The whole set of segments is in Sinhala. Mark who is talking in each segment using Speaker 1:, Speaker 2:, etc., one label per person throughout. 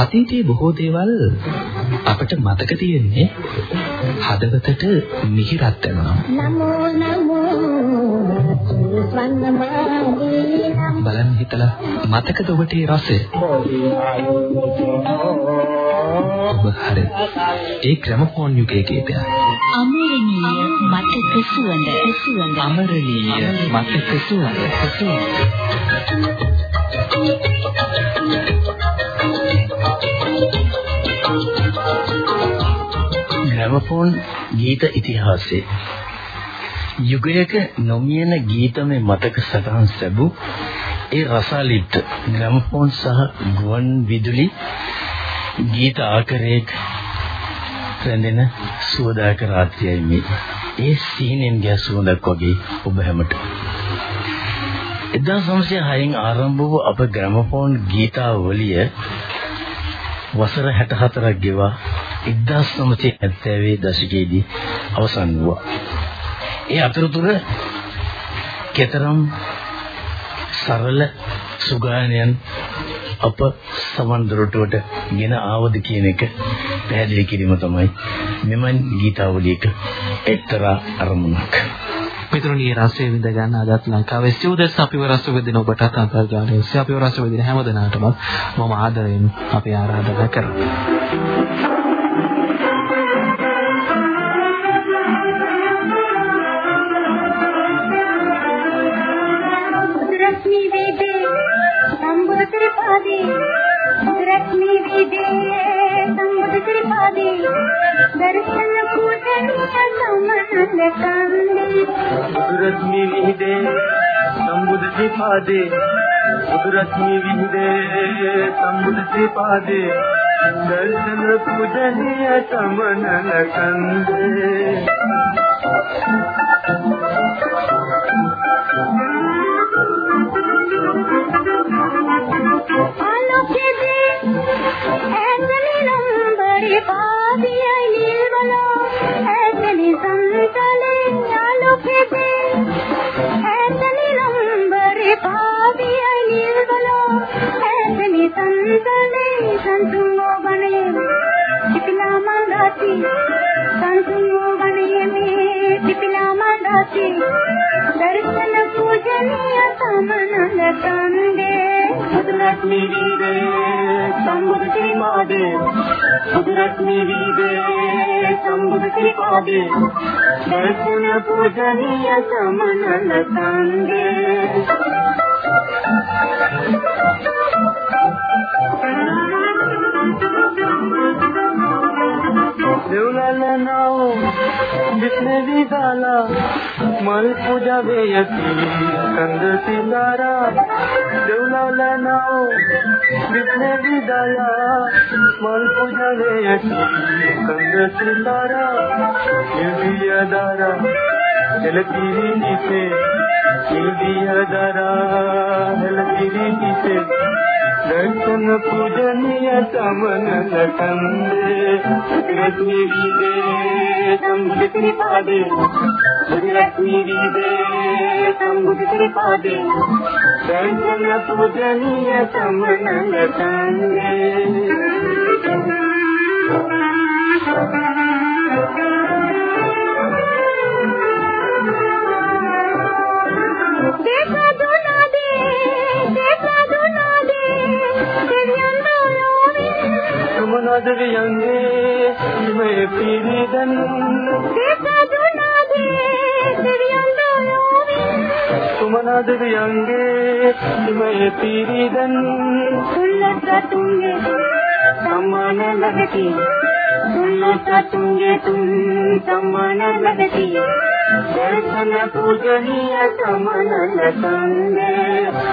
Speaker 1: අතීතයේ බොහෝ දේවල් අපට මතක තියෙන්නේ හදවතට මිහිරක් වෙනවා. නමෝ නමෝ බලන්න හිතලා මතකද ඔබට ඒ රසය? ඔබ හරි. ඒ ග්‍රැමෆෝන් යුගයේ ගීතයක්.
Speaker 2: අමරණීය මතක සුවඳ සුවඳ
Speaker 1: අමරණීය මතක සුවඳ සුවඳ
Speaker 3: ග්‍රැමෆෝන් ගීත ඉතිහාසයේ යුගයක නොමියන ගීතමය මතක සටහන් ලැබූ ඒ රසාලිත් ග්‍රැමෆෝන් සහ ගුවන් විදුලි ගීත ආකරයක රැඳෙන සුවදායක රාත්‍රියයි මේ. ඒ සීනෙන් ගිය සුවඳක් වගේ ඔබ හැමට. 1906න් ආරම්භ වූ අප ග්‍රැමෆෝන් ගීතාවලිය වසර 64ක් ගෙවා 1970 දශකයේදී අවසන් වුණා. ඒ අතරතුර කතරම් සරල සුගායනයන් අප සමන් දොරටුවට ගෙන ආවද කියන එක පැහැදිලි කිරීම තමයි මෙමන් ගීතාවලියක එක්තරා අරමුණක්.
Speaker 1: මිතුරුනි රසය විඳ ගන්න අදත් ලංකාවේ ස්ටුඩන්ට්ස් අපිව රස විඳින ඔබට අන්තර්ජාලයේ අපිව රස විඳින හැම දෙනාටම මම ආදරයෙන් අපි ආරාධනා කරනවා.
Speaker 4: සම්බුදු ත්‍රිපාදේ බුදුරත්නි විහිදේ සම්බුදු ත්‍රිපාදේ දර්ශන පූජනීය සමනල කන්දේ
Speaker 5: පිපිලා මන්දාති සංතුංගෝ ගණේ මේ පිපිලා මන්දාති දර්ශන පූජනීය සමනල කන්දේ
Speaker 4: බුදුරත්නි විහිදේ සම්බුදු ත්‍රිපාදේ බුදුරත්නි විහිදේ සම්බුදු ත්‍රිපාදේ දර්ශන පූජනීය සමනල කන්දේ දෙව්ලලනෝ විස්නවි දාලා මල් පූජා වේයති කන්ද සිනාරා දෙව්ලලනෝ විස්නවි දාලා මල් පූජා වේයති කන්ද සිනාරා ඉල්දිය දාරා එලකිරි නිසේ ඉල්දිය දාරා එලකිරි නිසේ දර්ශන පූජනීය සමනල කන්දේ රත්නි විදේ සම්බුද්ධි පාදේ රත්නි විදේ සම්බුද්ධි පාදේ දර්ශන පූජනීය සමනල සුමනද වියංගේ ඉමේ சதவியங்கே இவை பிரிதன். சுமனதுவியங்கே இவை பிரிதன். துங்கே சம்மான லகதி துங்கே சம்மான லகதி ದರ್ಶನ ಪೂಜನೀಯ ಸಮನಲ ತಂದೆ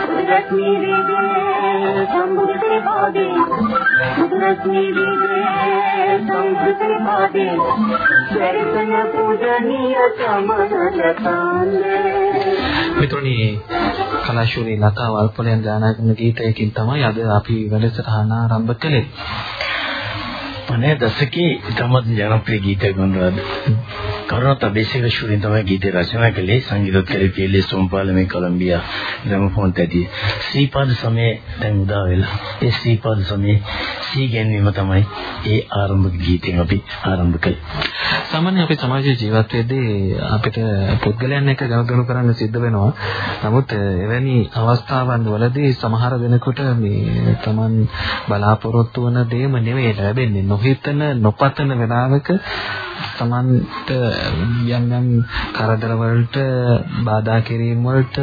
Speaker 4: ಜಗತ್ತಿರಿಗೆ සම්බුද්ධ පාදේ රත්නි විදේ සම්බුද්ධ පාදේ දර්ශන පූජනීය සමනල සංගේ
Speaker 1: මිතුරුනි කලාශූරී ලතා වල්පලයන් ගායනා කරන ගීතයකින් තමයි අද අපි වැඩසටහන ආරම්භ කළේ.
Speaker 3: 50 දශකයේ ඉතාමත් ජනප්‍රිය ගීතයක් වුණාද කරුණාත අබේසේක ශූරින් තමයි ගීතය රචනා කළේ සංගීතෝත්කරී පීඑල්එස් සෝම්පාලමේ කොලොම්බියා ග්‍රැමෆෝන් තැටිය ශ්‍රීපාද සමයේ දැන් උදා වෙලා ඒ ශ්‍රීපාද සමයේ සී ගැන්වීම තමයි ඒ ආරම්භක ගීතයෙන් අපි ආරම්භ කළේ
Speaker 1: සාමාන්‍ය අපේ සමාජයේ ජීවත් වෙද්දී අපිට පුද්ගලයන් එක්ක ගනුදෙනු කරන්න සිද්ධ වෙනවා. නමුත් එවැනි අවස්ථාවන් වලදී සමහර වෙනකොට මේ Taman බලාපොරොත්තු වන දේම නෙවෙයි ලැබෙන්නේ. නොහිතන නොපතන වෙලාවක තමන්ට යම් යම් කරදර වලට බාධා කිරීම වලට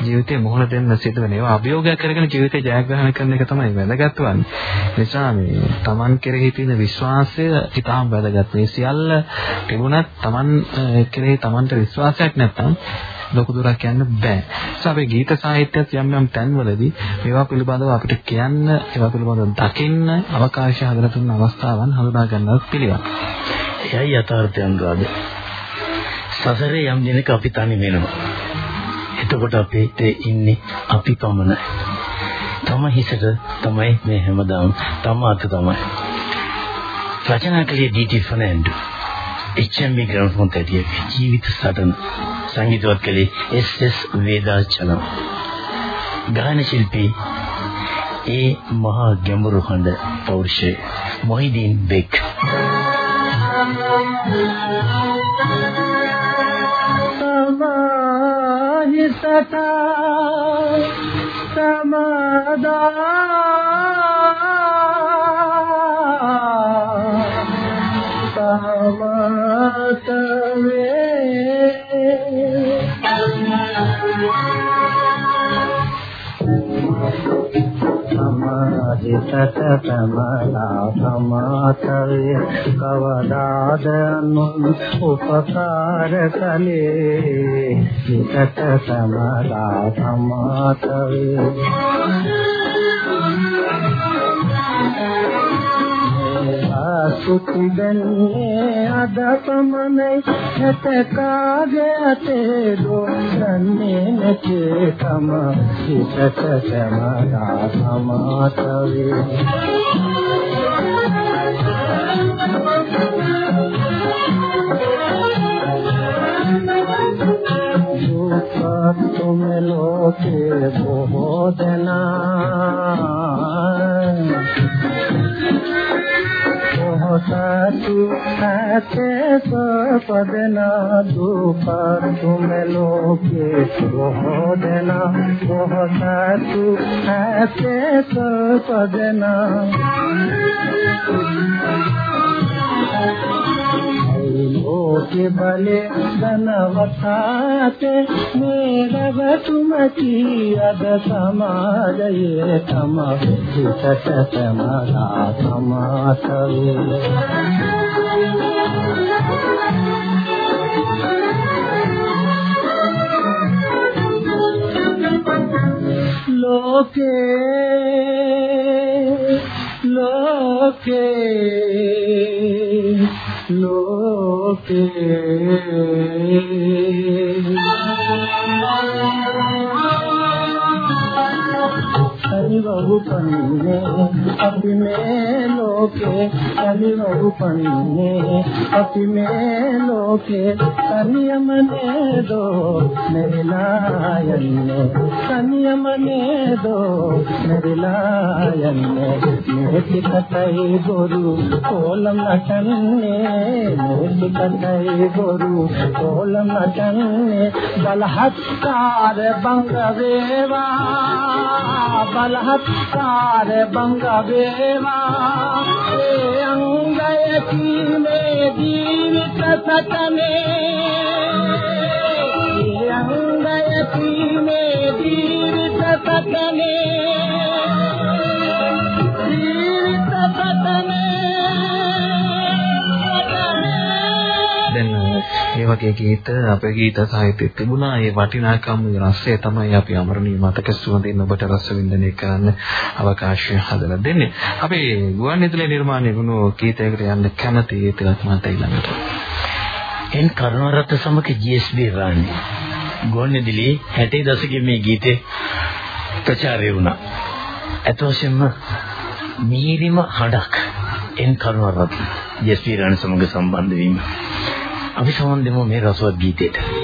Speaker 1: ජීවිතේ මොහොන දෙන්න සිදු වෙන ඒවා අභියෝගයක් කරගෙන ජීවිතේ ජයග්‍රහණය කරන එක තමයි වැදගත් වන්නේ. නිසා මේ තමන් කෙරෙහි තියෙන විශ්වාසය ඉතාම වැදගත්. මේ සියල්ල තිබුණත් තමන් කෙරෙහි තමන්ට විශ්වාසයක් නැත්නම් ලොකු දුරක් යන්න බෑ. ඒ අපේ ගීත සාහිත්‍යයත් යම් යම් තැන්වලදී මේවා පිළිබඳව අපිට කියන්න, ඒවා පිළිබඳව දකින්න අවකාශය හදලා තුන අවස්ථාවන් හඳුනා ගන්නත් පිළිවන්.
Speaker 3: එයයි යථාර්ථය අනුරාධ. සසරේ යම් දිනක අපි තනි වෙනවා. එතකොට අපිට ඉන්නේ අපි පමණයි. තම හිසට තමයි මේ හැමදාම තම අත තමයි. රචනා කළේ ඩීටි ෆර්නැන්ඩෝ. HMB ග්‍රැන්ෆෝන් තැටිය ජීවිත සටන සංගීතවත් කළේ එස්.එස්. වේදාචලම්. ගායන ශිල්පී ඒ මහා ගැඹුරු හඬ පෞරුෂය මොහිදීන් බෙක්
Speaker 6: සමාහිතට සමාදා සමාහිතට තමලා සමාතවේ කවදාද අනුන් උපකාර කලේ හිතට තමලා සමාතවේ සුති දන්නේ අද පමණයි හැත කාගේ අතේ දොන්නේ නැතේ තම හිතට සමදා සමාතවේ තුම ලෝකේ බොහෝ දෙනා සතු ඇතේ සපදනා දුප තුම ලෝකේ බොහෝ දෙනා බොහෝ සතු ඇතේ සපදනා ලෝකේ බලේ ධනවතාතේ මේරවතුමති අද සමාජයේ තම හිතට සමලා සමාසවේ ලෝකේ ලෝකේ. අනිවහු පන්නේ අපි මේ ලෝකේ අනිවහු පන්නේ අපි මේ ලෝකේ කනියම නේදෝ මෙරිලා යන්නේ කනියම නේදෝ මෙරිලා යන්නේ මෙහෙති කතයි ගොරු කොලම් නටන්නේ මෙහෙති කතයි हत्कार बंग बेवा अंगय की में। जीवित सतने अंगय की में।
Speaker 1: जीवित මේ වගේ ගීත අපේ ගීත සාහිත්‍යයේ තිබුණා. ඒ වටිනාකම් රසය තමයි අපි අමරණීය මතක සුවඳින් ඔබට රස වින්දනය කරන්න අවකාශය හදලා දෙන්නේ. අපි ගුවන් විදුලි නිර්මාණය වුණු ගීතයකට යන්න කැමති ඒකත් මට ඊළඟට.
Speaker 3: එන් කරුණාරත්න සමග GSB රාණි ගුවන් විදුලි 60 දශකයේ මේ ගීතේ ප්‍රචාරය වුණා. අත වශයෙන්ම මීරිම හඬක්
Speaker 7: එන් කරුණාරත්න ජස්පීරාණ සමග සම්බන්ධ වීම. අපි සමන් දෙමු මේ රසවත් ගීතයට.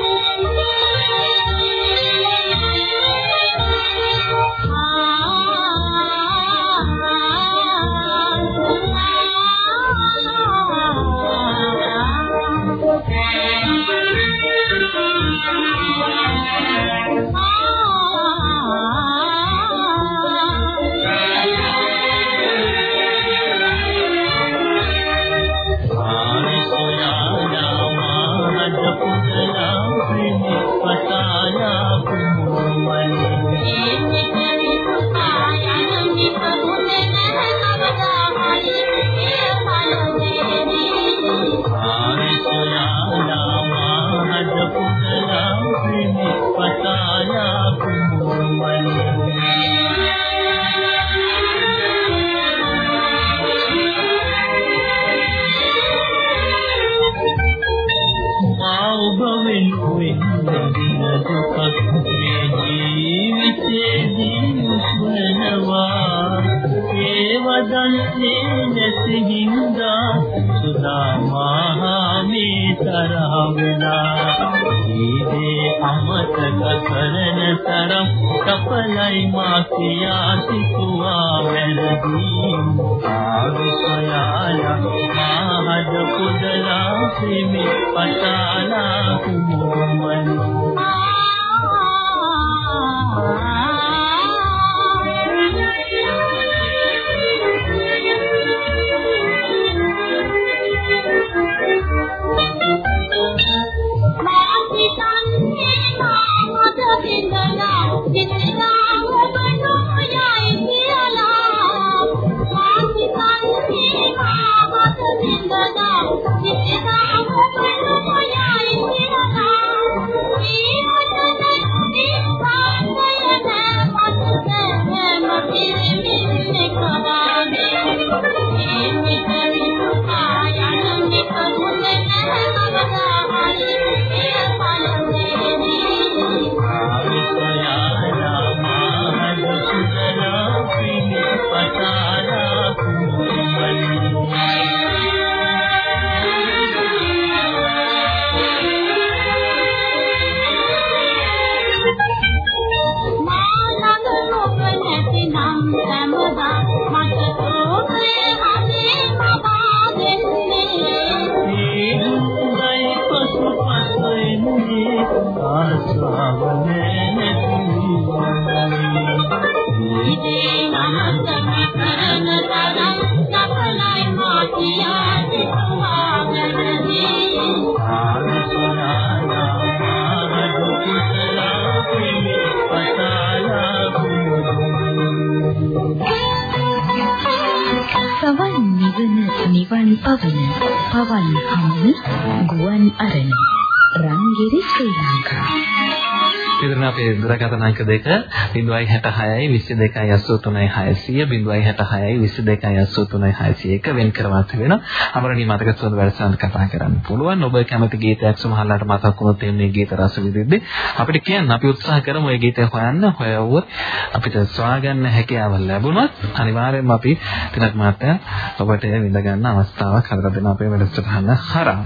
Speaker 1: ඉතින් අපේ දුරකථන අංක දෙක 066යි 22යි 83600 066යි 22යි 83601 වෙන් කරවා තිබෙනවා. අමරණීය මතක සුවඳ වැඩසටහන කතා කරන්න පුළුවන්. ඔබ කැමති ගීතයක් සමහරලාට මතක් වුණොත් මේ ගීත රස විඳිද්දී අපිට කියන්න අපි උත්සාහ කරමු මේ ගීතය හොයන්න. හොයවුවොත් අපිට සොයාගන්න හැකියාව ලැබුණොත් අනිවාර්යයෙන්ම අපි තිලක් මාත්‍යා ඔබට විඳ ගන්න අවස්ථාවක් හදලා දෙන අපේ වැඩසටහන හරහා.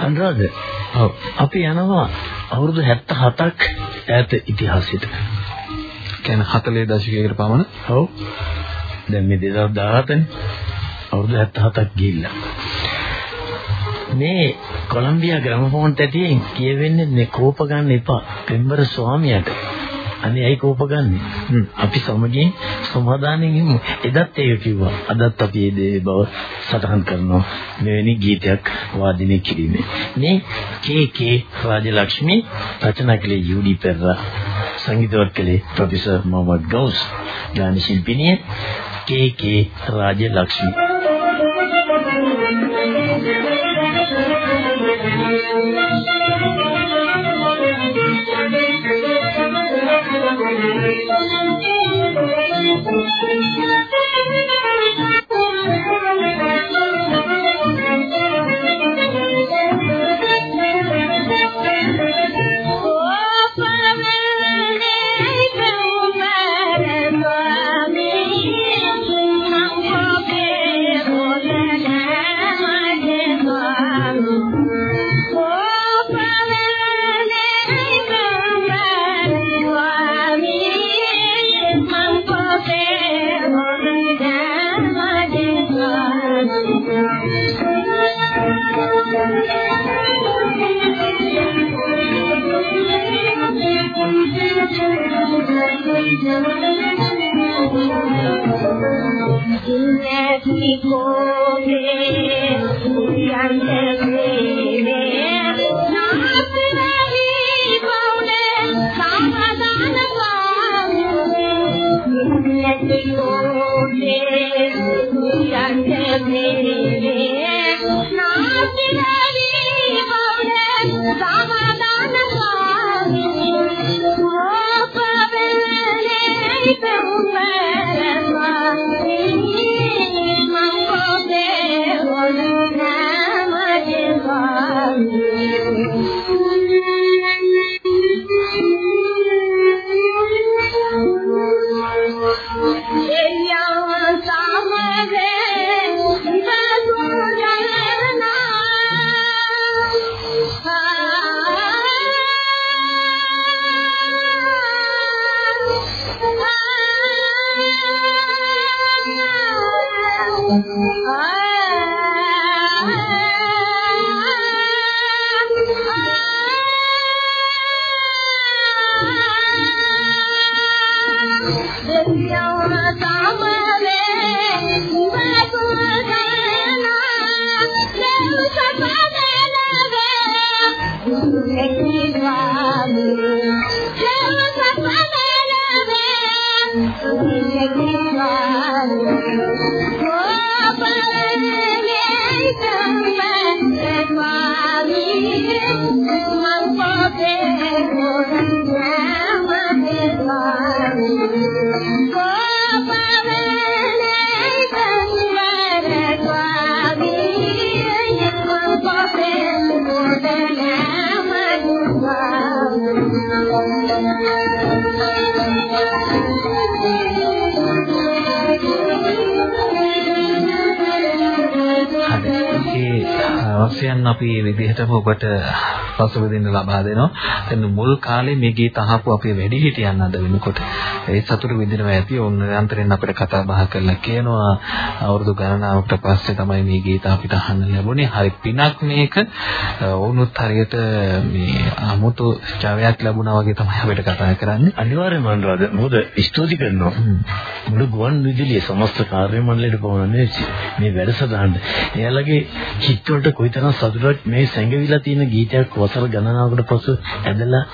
Speaker 7: අනුරාධ ඔව් අපි යනවා අවුරුදු 77ක් ඈත ඉතිහාසයට.
Speaker 1: කියන්නේ 40 දශකයකට පමණ.
Speaker 7: ඔව්. දැන් මේ 2017 නේ. අවුරුදු 77ක් ගිහිල්ලා. මේ කොලොම්බියා ග්‍රැමෆෝන් තැටියෙන් කියවෙන්නේ නේ කෝප ගන්න එපා. පෙම්බර ස්වාමියාට. අනේ ඇයි කෝප ගන්නෙ? අපි සමගින් සමාදානෙන් ඉමු. එදත් ඒක කිව්වා. අදත් අපි මේ දේ බව සටහන් කරනවා. මෙවැනි ගීතයක් වාදිනය කිරීමේ. මේ කේ.කේ. රාජලක්ෂ්මී රචනා කළේ යූඩි පෙරරා. සංගීතවත් කළේ ප්‍රොෆෙසර් මොහමඩ් ගෞස්. ගාන ශිල්පිනිය කේ.කේ. රාජලක්ෂ්මී.
Speaker 1: අවශ්‍යයන් අපි මේ විදිහටම ඔබට පසුබිඳින්න ලබා දෙනවා. දැන් මුල් කාලේ මේ ගීත අහපු අපේ වැඩිහිටියන් අද වෙනකොට ඒ සතුට විඳිනවා ඇති. ඕන නිරන්තරයෙන් අපිට කතා බහ කරලා කියනවා අවුරුදු ගණනාවකට පස්සේ තමයි මේ ගීත අපිට අහන්න ලැබුණේ. හරි පිනක් මේක. වුණුත් හරියට මේ 아무තු ජවයක් ලැබුණා වගේ තමයි අපිට කතා කරන්නේ.
Speaker 3: අනිවාර්යයෙන්ම අනුරාධ මොකද ස්තුති කරනවා. මුළු ගුවන් විදුලිය සමස්ත කාර්ය මණ්ඩලයට පවන්නේ මේ වැඩසටහන. එයාලගේ චිත්ත වලට කොයිතරම් සතුටක් මේ සැඟවිලා තියෙන ගීතයක් වසර ගණනාවකට පසු ඇදලා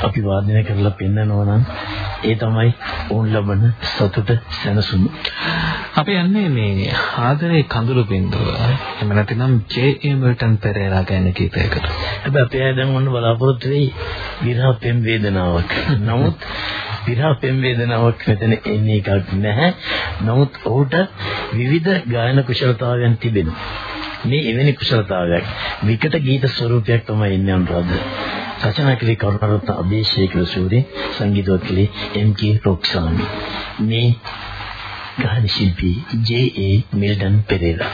Speaker 3: අපි වාදනය කරලා පෙන්නනවා නම් ඒ තමයි ඕන් ලබන සතුට සැනසුම.
Speaker 1: අපි යන්නේ මේ ආදරේ කඳුළු බින්දුව. එහෙම නැතිනම් ජේ.ඒ. මිල්ටන් පෙරේරා ගැන ගීතයකට.
Speaker 3: හැබැයි අපි ආය දැන් ඔන්න බලාපොරොත්තු වෙයි විරහ පෙම් වේදනාවක්. නමුත් විරහ පෙම් වේදනාවක් මෙතන එන්නේ එකක් නැහැ. නමුත් ඔහුට විවිධ ගායන කුශලතාවයන් තිබෙනවා. මේ එවැනි කුසලතාවයක් විකට ගීත ස්වරූපයක් තමයි ඉන්නේ අනුරාධ. රචනා කළේ කරුණාරත්න අභිෂේක සූරි සංගීතවත් කළේ එම්.කේ රොක්සාමි. මේ ගායන ශිල්පී ජේ.ඒ. මිල්ටන් පෙරේරා.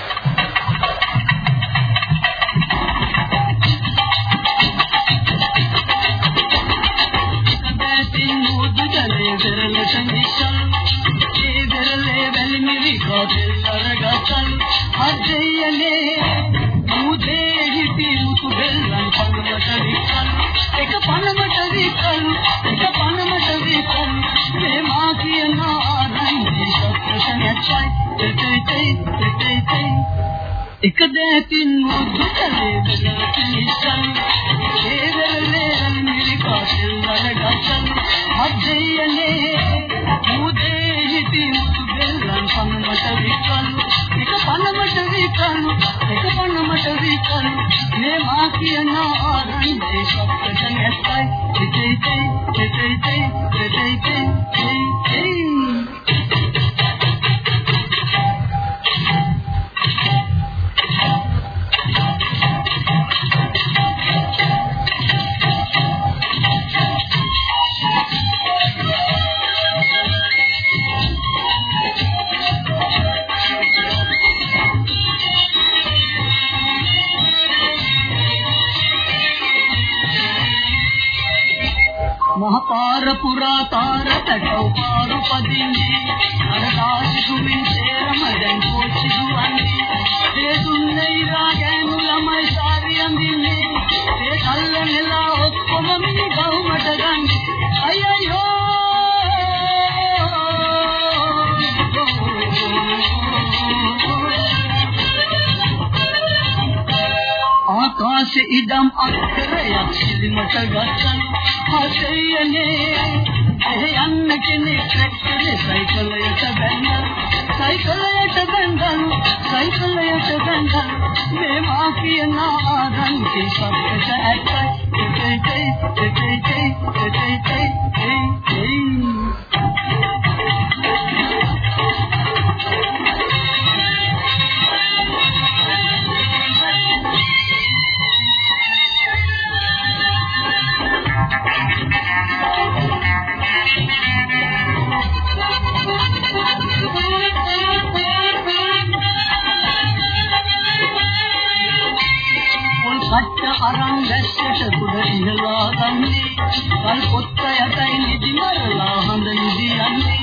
Speaker 8: එක දැතින් මුදු කලේ දලකිනිසන් හේරලේ මිරිකාසල් වරගසන් අධ්‍යයනේ මුදේ හිටි මුතු බෙල්ලන් පන්නමට විකන් එක පන්නමට විකන් එක පන්නමට විකන් මේ මා කියන ආරන් දේශප්පට නැස්සයි චිතේ චිතේ චිතේ චිතේ චිතේ මහපාර පුරා තාර පැටව පාරු පදින්නේ. අර දාසි සුමින් සේරම දැන් කොච්චි දුවන්නේ. ඒ දුන්නේ ඉරා ගෑනු ළමයි සාරි අඳින්නේ ඒ කල්ල නෙලා ඔක්කොම මිනි ගවුමට ගන්නේ. අයියෝ මනස ඉදම් අක්කරයක් සිලිමට ගත්තන හසයනේ ඇහි යන්න කෙනෙක් ට්‍රැක්ටරේ සයිකලයට බැන්න සයිකලයට බැන්දන් සයිකලයට බැන්දන් මේ මා කියන ආදන් කිසක්කට ඇත්ත. ටේ ටේ ටේ ටේ ටේ ටේ ටේ. කුඩ ඉහලා ගන්නේ කල් පොත්ත යටයි නිදි මරලා හඳ නිදියන්නේ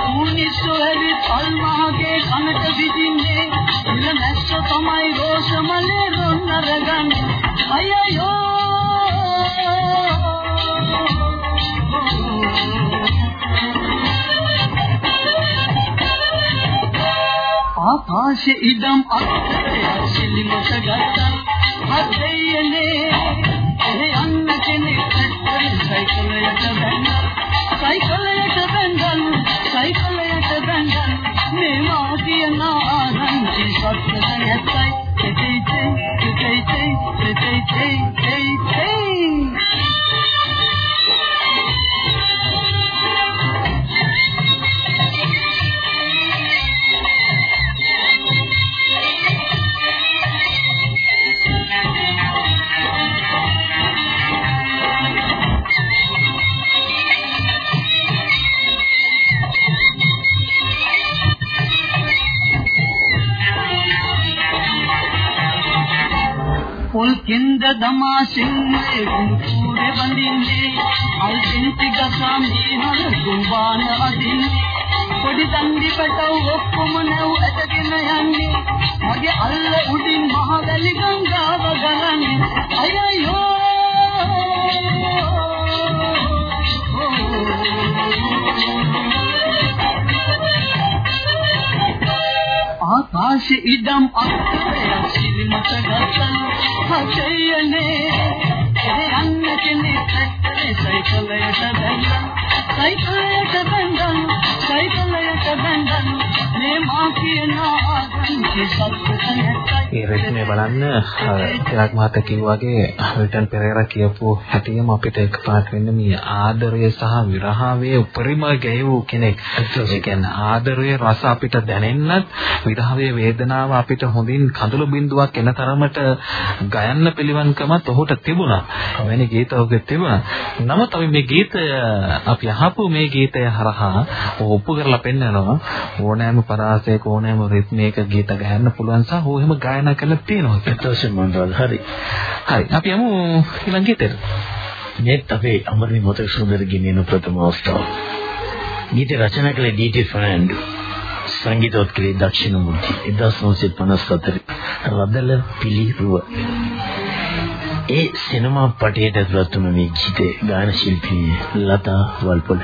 Speaker 8: ඌනිස්සෝ ඇවි පල් මහගේ කනට විදින්නේ ඉල මැස්ස තමයි රෝස මලේ රොන් අරගන්නේ අයියෝ ආකාශ ඉදම් අක්කරය සිලිමට ගත්තා හදෙයනේ Thank you. දමාසින්නේ කුඹුරේ බඳින්නේ අල්පින්ති ගසාමේ නර දුවාන අදින්නේ පොඩි තන්දි පැටව ඔක්කොම නැව් ඇටගෙන යන්නේ. මගේ අල්ල උඩින් මහදලි ගංගාව ගහ ආකාශ ඉදම් අත්තරසිලි මත ගතා හතයනේ එයන්න කෙනෙක් සයිකලයට බැඳලා සයිකලයට බැඳලා සයිකලයට බැඳලා මේ මා කියනවා
Speaker 1: ඒ රෙස්මේ බලන්න තිලක් මහතා කිව්වාගේ විල්ටන් පෙරේරා කියපු හැටිම අපිට එකපාරට වෙන්න මේ ආදරය සහ විරහාවේ උපරිම ගැයූ කෙනෙක්. ඒ කියන්නේ ආදරයේ රස අපිට දැනෙන්නත් විරහාවේ වේදනාව අපිට හොඳින් කඳුළු බිඳුවක් එන තරමට ගයන්න පිළිවන්කමත් ඔහුට තිබුණා. එවැනි ගීත ඔහුගේ තිබුණා. නමුත් අපි මේ ගීතය අපි අහපු මේ ගීතය හරහා ඔහු ඔප්පු කරලා පෙන්නනවා ඕනෑම පරාසයක ඕනෑම රිද්මයක ගීත ගහන්න පුළුවන් සහ ඔහු එහෙම ගායනා කරලා තියෙනවා.
Speaker 5: එතකොට මන්දල් හරි.
Speaker 1: හරි. අපි යමු ඊළඟ ගීතෙට.
Speaker 5: මේත් අපේ අමරණීය මොතක සුන්දර ගෙනියන ප්‍රථම අවස්ථාව. ගීත රචනා කළේ ඩී.ටී. ෆර්නැන්ඩෝ. සංගීතෝත්කලේ දක්ෂිණ මුර්ති 1954 රදල පිළිරුව ඒ සිනමා පටයට ඇතුළත් වුණ මේ ගීතේ ගායන ශිල්පී ලතා වල්පොල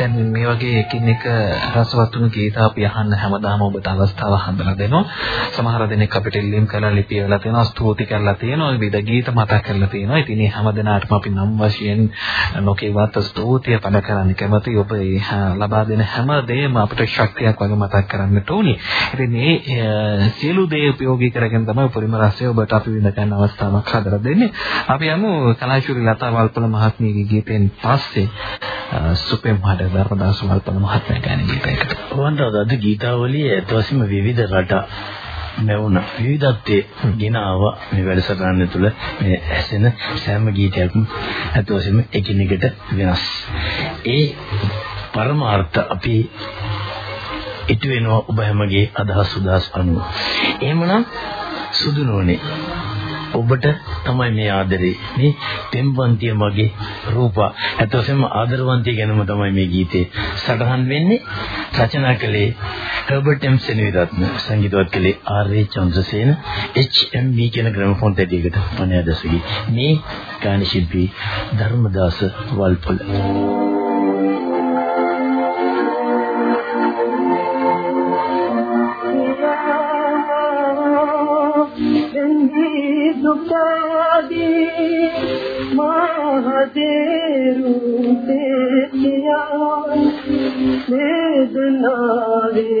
Speaker 1: දැන් මේ වගේ එකින් එක රසවත් වුණු ගීත අපි අහන්න හැමදාම ඔබට අවස්ථාව හදලා දෙනවා. සමහර දෙනෙක් අපිට ඉල්ලීම් කරලා ලිපි වල තියෙනවා, ස්තුති කරලා තියෙනවා, විවිධ ගීත මතක් කරලා තියෙනවා. ඉතින් මේ හැම දිනාටම අපි නම් වශයෙන් නොකියවත් ස්තුතිය පළ කරන්න කැමති. ඔබ ලබා දෙන හැම දෙයක්ම අපිට ශක්තියක් වගේ මතක් කරන්නට ඕනේ. ඉතින් මේ සියලු දේ උපයෝගී කරගෙන තමයි උපරිම රසය ඔබට අපි විඳ ගන්න අවස්ථාවක් හදලා දෙන්නේ. අපි යමු කලාශූරි ලතා වල්පල මහත්මියගේ ගීතෙන් පස්සේ සුපේ මහඩ ධර්මදාස වල්පල මහත්මයා ගාන ගීතයකට.
Speaker 3: වන්දනාද අද ගීතාවලිය ඇත්ත වශයෙන්ම විවිධ රට නැවුණ විවිධත්වයේ ගෙන ආව මේ වැඩසටහන තුළ මේ ඇසෙන සෑම ගීතයක්ම වශයෙන්ම එකිනෙකට වෙනස්. ඒ පරමාර්ථ අපි ඉටු වෙනවා ඔබ හැමගේ අදහස් උදාස් අනුව. එහෙමනම් සුදු නෝනේ ඔබට තමයි මේ ආදරේ මේ පෙම්වන්තිය මගේ රූපා. අතවසම ආදරවන්තිය ගැනම තමයි මේ ගීතේ සටහන් වෙන්නේ. රචනා කළේ හර්බර්ට් එම් සෙනවිරත්න සංගීතවත් කළේ ආර්.ඒ. චන්ද්‍රසේන එච්.එම්.වි කියන ග්‍රැමෆෝන් තැටියකට පණයදසකි මේ ගාන ශිල්පී ධර්මදාස වල්පොල.
Speaker 6: जागे महादेरू देखिया वेदना रे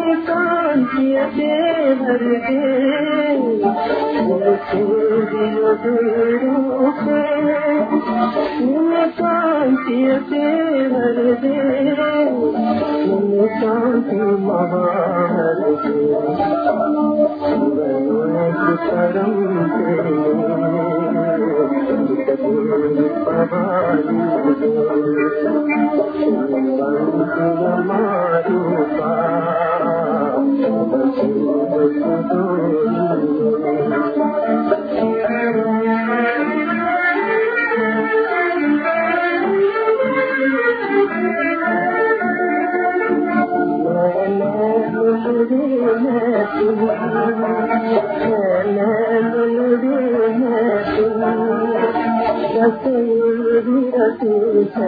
Speaker 6: शांतीअ ते न कर තේතියා වේදනාවේ مينه تسي ته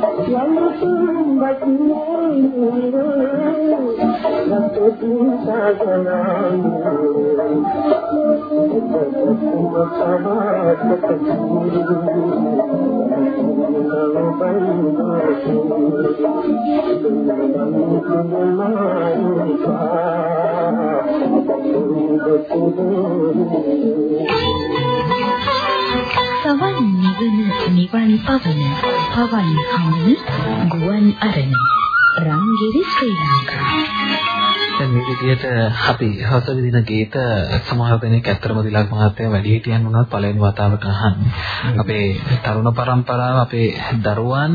Speaker 6: බන්ති සමාරතා
Speaker 7: සවන් නිවන නිවන් පවන පවන් හමුනි ගුවන් අරණ රංගිරි ශ්‍රී ලංකා.
Speaker 1: දැන් මේ විදිහට අපි හවස විදින ගීත සමහර දෙනෙක් ඇත්තම දිලක් මහත්තයා වැඩි හිටියන් වුණත් පළවෙනි වතාවට අහන්නේ. අපේ තරුණ පරම්පරාව අපේ දරුවන්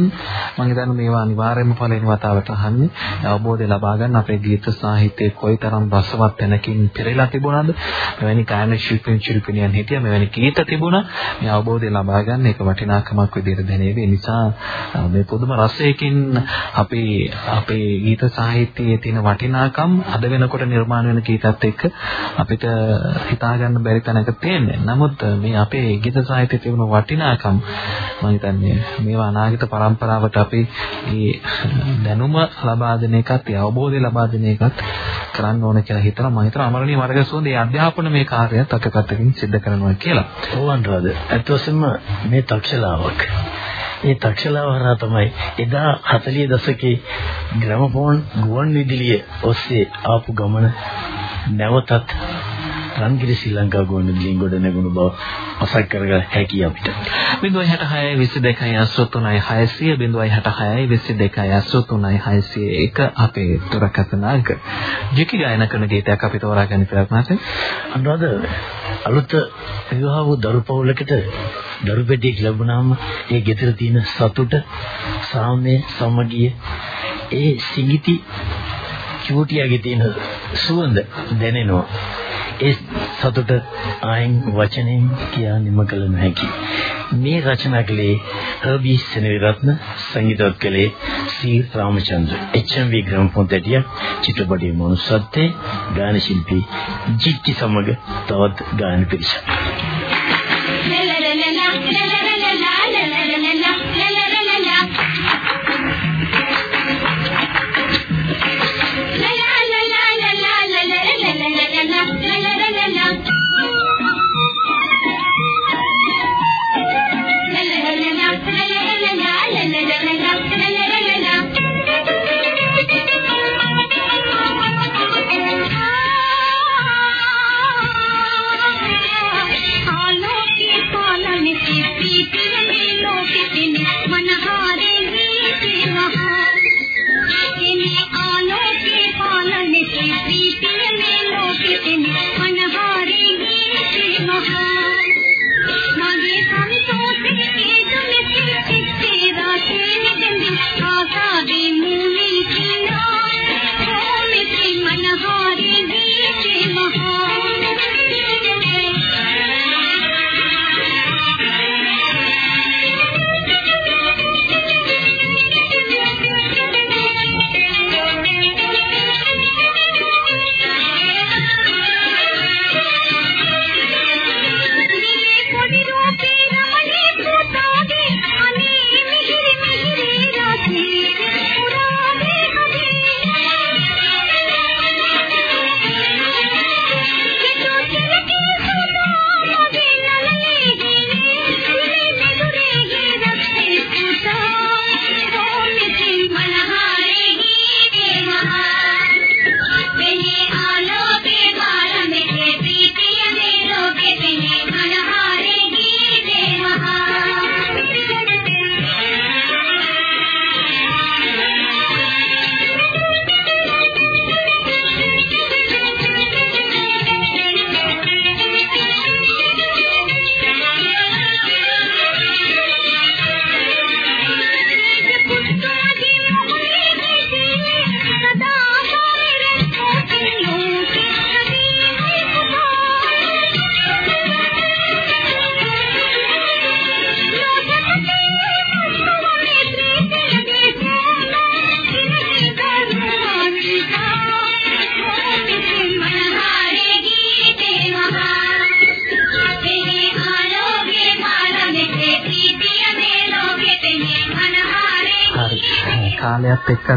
Speaker 1: මම හිතන්නේ මේවා අනිවාර්යයෙන්ම පළවෙනි වතාවට අහන්නේ. අවබෝධය ලබා ගන්න අපේ ගීත සාහිත්‍යයේ කොයිතරම් රසවත් තැනකින් පෙරලා තිබුණාද? මෙවැනි කායන ශිල්පීන් ශිල්පිනියන් හිටියා. මෙවැනි ගීත තිබුණා. මේ අවබෝධය ලබා ගන්න ඒක වටිනාකමක් විදිහට දැනේවි. ඒ නිසා මේ පුදුම රසයකින් අපේ අපේ ගීත සාහිත්‍යයේ තියෙන වටිනාකම් අද වෙනකොට නිර්මාණය වෙන ගීතත් එක්ක අපිට හිතා ගන්න බැරි තැනක තියෙන්නේ. නමුත් මේ අපේ ගීත සාහිත්‍යයේ තිබුණු වටිනාකම් මම හිතන්නේ මේවා අනාගත පරම්පරාවට අපි මේ දැනුම ලබා දෙන එකත්, ඒ අවබෝධය ලබා දෙන එකත් කරන්න ඕන කියලා හිතනවා. මම හිතනවා අමරණීය වර්ගසෝන්ද මේ අධ්‍යාපන මේ කාර්යයත් අකපැත්තකින් සිද්ධ කරනවා කියලා.
Speaker 3: ඕවන්රාද. අත් වශයෙන්ම මේ තක්ෂලාවක් ඒ තක්ෂලාව හරහා තමයි එදා 40 දශකයේ ග්‍රැමෆෝන් ගුවන් විදුලිය ඔස්සේ ආපු ගමන නැවතත් රන්ගිරි ශ්‍රී ලංකා ගුවන් විදුලියෙන් ගොඩ නැගුණු බව අසක් කරගන්න හැකි අපිට.
Speaker 1: 066 22 600 066 22 අපේ දුරකථන අංක. ජිකි ගායන කරන ගීතයක් අපි තෝරා ගන්න ප්‍රයත්න
Speaker 3: අනුරාධ අලුත විවාහ වූ දරු පවුලකට දරු පෙට්ටියක් ලැබුණාම ඒ ගෙදර තියෙන සතුට සාමය සමගිය ඒ සිඟිති චූටියාගේ තියෙන සුවඳ දැනෙනවා ඒ සතුට ආයන් වචනෙන් කියා නිම කළ නොහැකි. මේ රචනා කළේ හර්බී සෙනවිරත්න සංගීතවත් කළේ සී රාමචන්ද්‍ර එච්.එම්.වී ග්‍රැම්ෆෝන් තැටිය චිත්‍රපටයේ මනුස්සත්වයේ ගාන ශිල්පී ජිට්ටි සමග තවත් ගායන පිරිසක්.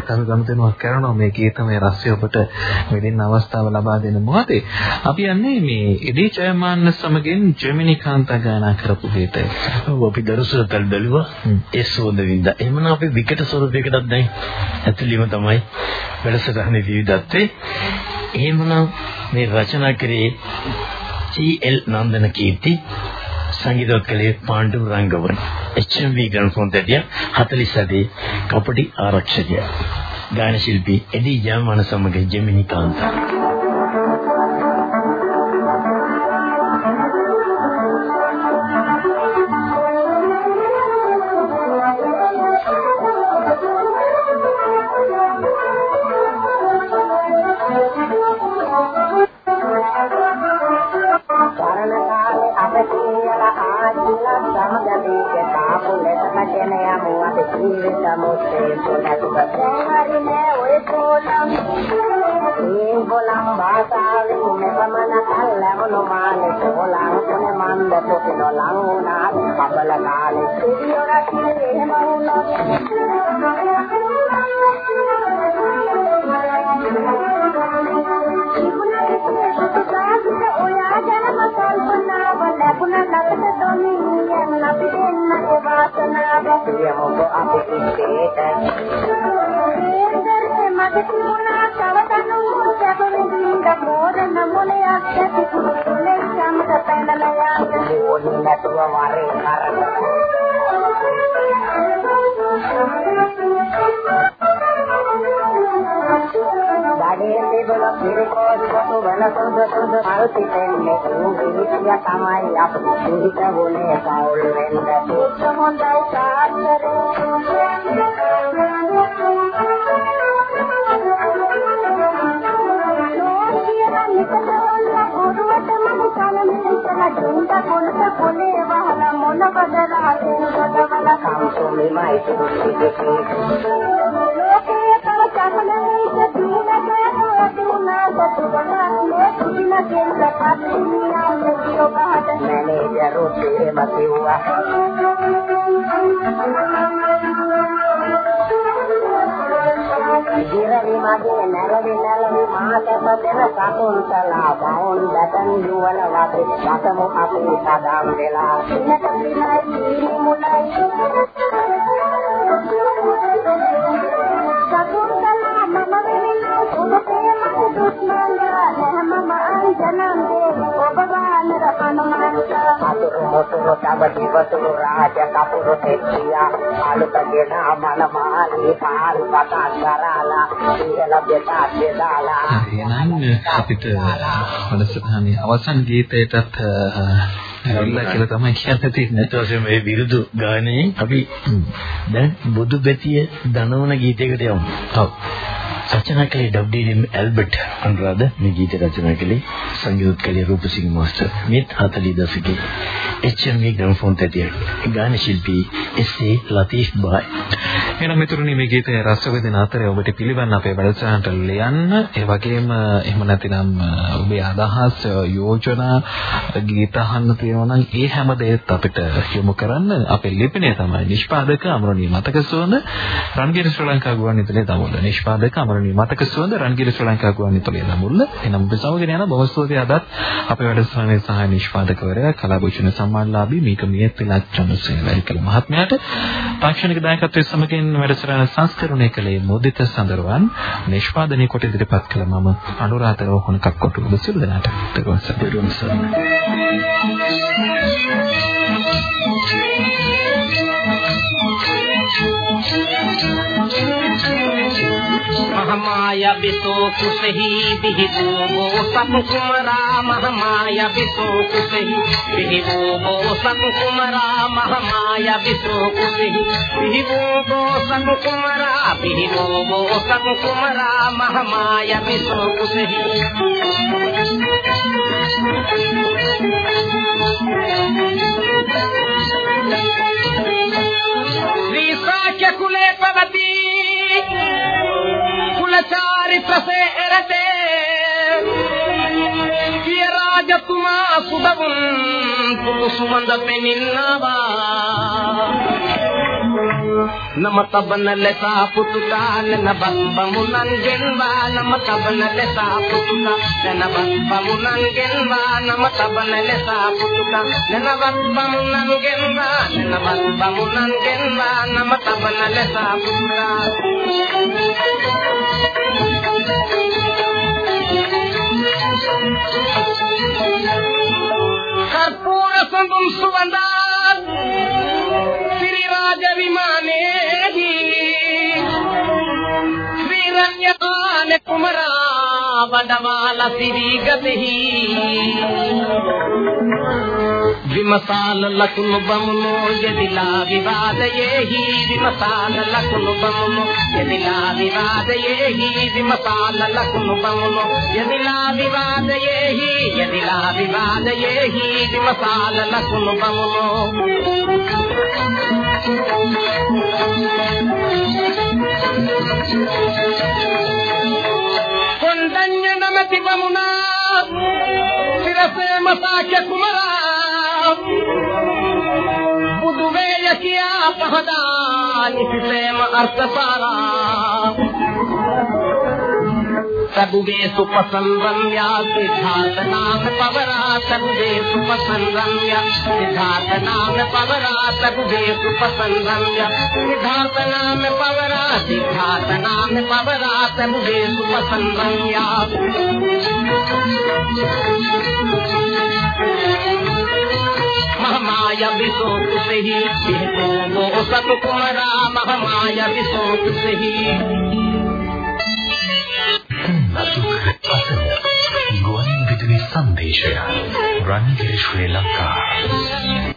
Speaker 1: අපි ගනුදෙනුවක් කරනවා මේ ගීතමය රසය ඔබට මෙදින අවස්ථාව ලබා දෙන මොහොතේ අපි යන්නේ මේ ඉදී ජයමාන්න සමගින් ජෙමිනි කාන්තා ගායනා කරපු ගීතය.
Speaker 3: ඔව් අපි දරුසුතල් බැලුවා ඒ සුවඳ වින්දා. එහෙමනම් අපි විකට ස්වරූපයකටත් දැන් ඇතුළේම තමයි වැඩසටහනේ විවිධත්වේ. එහෙමනම් මේ රචනා කරේ සී.එල්. නන්දන කීර්ති සංගීතවත් කළේ පාණ්ඩු රංගවන ග්‍රැන්ෆෝන් දෙවිය 47 කපටි ආරක්ෂකයා ගාන ශිල්පී එඩි ජයමාන සමග ජෙමිනි කාන්තා.
Speaker 9: යමුකෝ අපි ඉස්සේට මට තිබුණා තවතනු සැපෙමින්ද මෝරන මොලයක් ඇති කුලේ සම්ත පැනලා යන්න ඕනේ නැතුව වරේ කරන බඩේ තිබුණ පිරිකෝස් කොට වන සුදු සුදු මල් පිටෙන්නේ උන්ගේ තමයි අපි හිත වුණේ කවුල් گوں تا کوں تے کنے مہلا منو بدل ہا کوں بدلنا کام چوں میں مائی تو سی جسوں
Speaker 5: لوکی طرح چننے تے توں نہ کوں توں نہ سچ نہ کوئی نہ کوئی نہ کوئی زپت
Speaker 9: نیوں تے بہا تے منے මගේ නැරවි නැරවි මාතප දෙන සතුන්තලා බවුන් දැතන් යුවල වාතේ සතමු අපි සදාම් වෙලා සිනත විනයි මුලයි සතුන්තලා මම වෙන්නේ ඔබේ මට දුස්මන්දා නැමම අතුරු මොතුරු තබටි වතුරු රාජ කපුරු තෙච්චියා අලුතගෙන මන මාලි පාල් පතන් කරාලා ඉහළ බෙදා බෙදාලා
Speaker 1: එහෙනම් අපිට වැඩසටහනේ අවසන් ගීතයටත් ඇවිල්ලා කියලා තමයි කියන්න තියෙන්නේ.
Speaker 3: ඊට පස්සේ මේ විරුදු ගානේ අපි දැන් බුදු බැතිය දනවන ගීතයකට යමු.
Speaker 1: ඔව්.
Speaker 3: රචනා කළේ ඩබ්ඩී.එම්. ඇල්බර්ට් අනුරාධ මේ ගීත රචනා කළේ සංගීත කළේ රූපසිංහ මාස්ටර් මේත් 40 දශකයේ එච්.එම්.වී ග්‍රැමෆෝන් තැටිය. ගාන ශිල්පී එස්.ඒ. ලතීෆ් බායි.
Speaker 1: එහෙනම් මිතුරුනි මේ ගීතය රස විඳින අතරේ ඔබට පිළිවන් අපේ වැඩසටහනට ලියන්න. ඒ වගේම එහෙම නැතිනම් ඔබේ අදහස් යෝජනා ගීත අහන්න තියෙනවා නම් ඒ හැම දෙයත් අපිට යොමු කරන්න. අපේ ලිපිණය තමයි නිෂ්පාදක අමරණීය මතක සුවඳ රන්ගිර ශ්‍රී ලංකා ගුවන්විදුලියේ දමුල්ල නිෂ්පාදක අමරණීය මතක සුවඳ රන්ගිර ශ්‍රී ලංකා ගුවන්විදුලියේ දමුල්ල එනම් ඔබ සමගින් යන බොහෝ ස්තුතියි. අදත් අපේ වැඩසටහනේ සහ නිෂ්පාදකවරයා කලාභූෂණ සම්මානලාභී මේක මියත් විලාච්චන්සේලා කියලා. මහත්මයාට තාක්ෂණික දායකත්වයේ සමගින් වැඩසටහන සංස්කරණය කළේ මොදිත සඳරුවන්. නිෂ්පාදනය කොට ඉදිරිපත් කළ මම අනුරාධ රෝහණ කක්කොටු ඔබ සියලු දෙනාට දරුවන් සරණයි
Speaker 10: මහමාය බිසෝ කුසෙහි බිහිවෝ බෝ සම්කුමරා මහමාය බිසෝ කුසෙහි බිහිවෝ බෝ සම්කුමරා මහමාය බිසෝ කුසෙහි බිහිවෝ බෝ සම්කුමරා බිහිවෝ බෝ සම්කුමරා මහමාය බිසෝ කුසෙහි ශ්‍රී ශාක්‍ය කුලේ පවතී කුලචාරිත්‍රසේ එරටේ පිය රාජතුමා සුදවුන් පුතු සුමඳ පෙනින්නවා නම තබන ලෙස පුතුතා නබත් බමුණන් ගෙන්වා නම තබන ලෙස පුතුතා නබත් බමුණන් ගෙන්වා නම තබන ලෙස පුතුතා නබත් බමුණන් ගෙන්වා නබත් බමුණන් ගෙන්වා නම තබන ලෙස පුතුතා කර්පූර සඳුන් සුවඳාත් සිරි රාජ විමානයේදී ශ්‍රී රන්‍යපාල කුමරා වඩවාලා සිරිගතෙහි විමසාල ලකුණු බමුණෝ යදිලා විවාදයේහි. විමසාල ලකුණු බමුණෝ යදිලා විවාදයේහි. විමසාල ලකුණු බමුණෝ යදිලා විවාදයේහි. යදිලා විවාදයේහි. විමසාල ලකුණු බමුණෝ. කොණ්ඩඤ්ඤ නමැති न से मसा च कुमरा उदा अर्पारा सर्वेषु पसन्दम्यात् सिद्धार्थनाथ पवरा सर्वेषु पसन्दम्य सिद्धार्थनाथ पवरा सर्वेषु पसन्दम्य सिद्धार्थनाम पवरा सिद्धार्थनाम पवरा सर्वेषु पसन्दम्यात् महामाया विशोक से ही सब कुमरा महामाया विशोक से ही
Speaker 11: ගුවන් විදුලි සංදේශය රන්ගිරි ශ්‍රී ලංකා